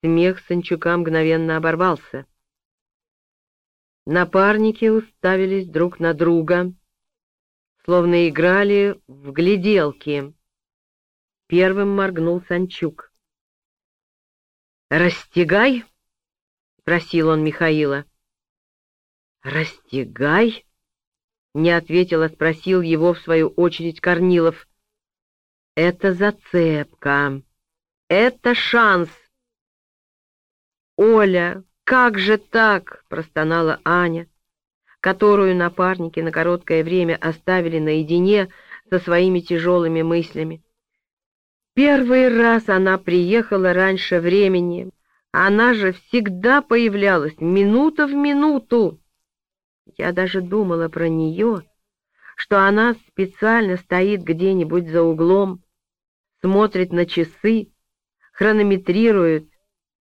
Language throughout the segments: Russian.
Смех Санчука мгновенно оборвался. Напарники уставились друг на друга, словно играли в гляделки. Первым моргнул Санчук. «Растягай?» — просил он Михаила. «Растягай?» — не ответил, а спросил его в свою очередь Корнилов. «Это зацепка. Это шанс». «Оля, как же так?» — простонала Аня, которую напарники на короткое время оставили наедине со своими тяжелыми мыслями. Первый раз она приехала раньше времени. Она же всегда появлялась минута в минуту. Я даже думала про нее, что она специально стоит где-нибудь за углом, смотрит на часы, хронометрирует,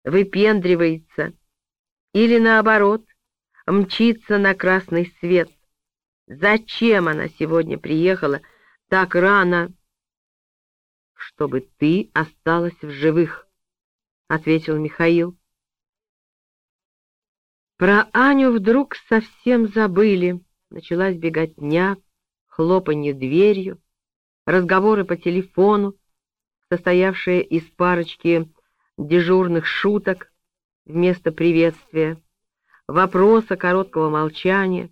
выпендривается или, наоборот, мчится на красный свет. Зачем она сегодня приехала так рано? Чтобы ты осталась в живых, — ответил Михаил. Про Аню вдруг совсем забыли. Началась беготня, хлопанье дверью, разговоры по телефону, состоявшие из парочки дежурных шуток вместо приветствия, вопроса короткого молчания.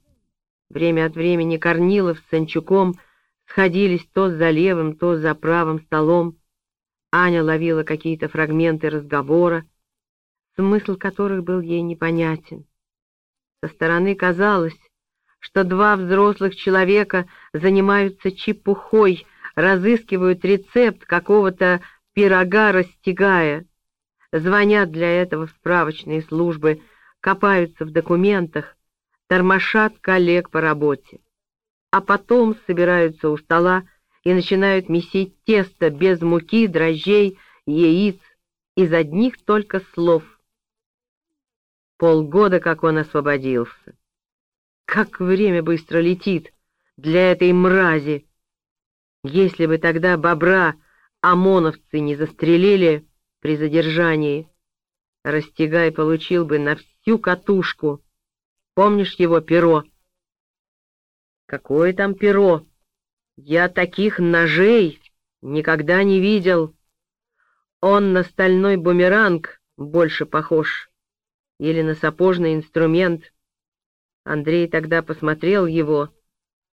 Время от времени Корнилов с Санчуком сходились то за левым, то за правым столом. Аня ловила какие-то фрагменты разговора, смысл которых был ей непонятен. Со стороны казалось, что два взрослых человека занимаются чепухой, разыскивают рецепт какого-то пирога, растягая. Звонят для этого в справочные службы, копаются в документах, тормошат коллег по работе. А потом собираются у стола и начинают месить тесто без муки, дрожжей, яиц, из одних только слов — Полгода, как он освободился. Как время быстро летит для этой мрази! Если бы тогда бобра ОМОНовцы не застрелили при задержании, Растягай получил бы на всю катушку. Помнишь его перо? Какое там перо? Я таких ножей никогда не видел. Он на стальной бумеранг больше похож или на сапожный инструмент. Андрей тогда посмотрел его.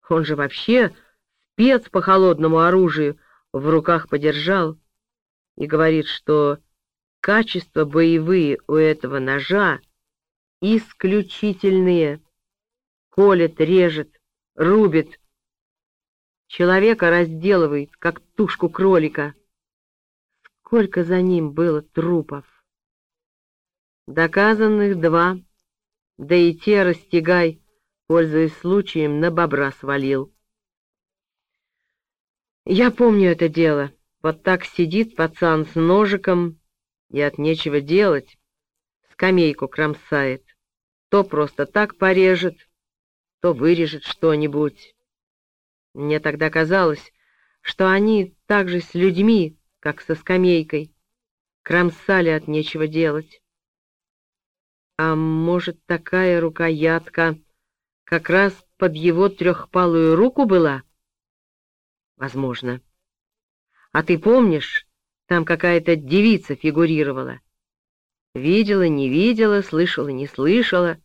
Он же вообще спец по холодному оружию в руках подержал и говорит, что качества боевые у этого ножа исключительные. Колет, режет, рубит. Человека разделывает, как тушку кролика. Сколько за ним было трупов! Доказанных два, да и те растягай, пользуясь случаем, на бобра свалил. Я помню это дело. Вот так сидит пацан с ножиком, и от нечего делать, скамейку кромсает. То просто так порежет, то вырежет что-нибудь. Мне тогда казалось, что они так же с людьми, как со скамейкой, кромсали от нечего делать. А может, такая рукоятка как раз под его трехпалую руку была? Возможно. А ты помнишь, там какая-то девица фигурировала? Видела, не видела, слышала, не слышала.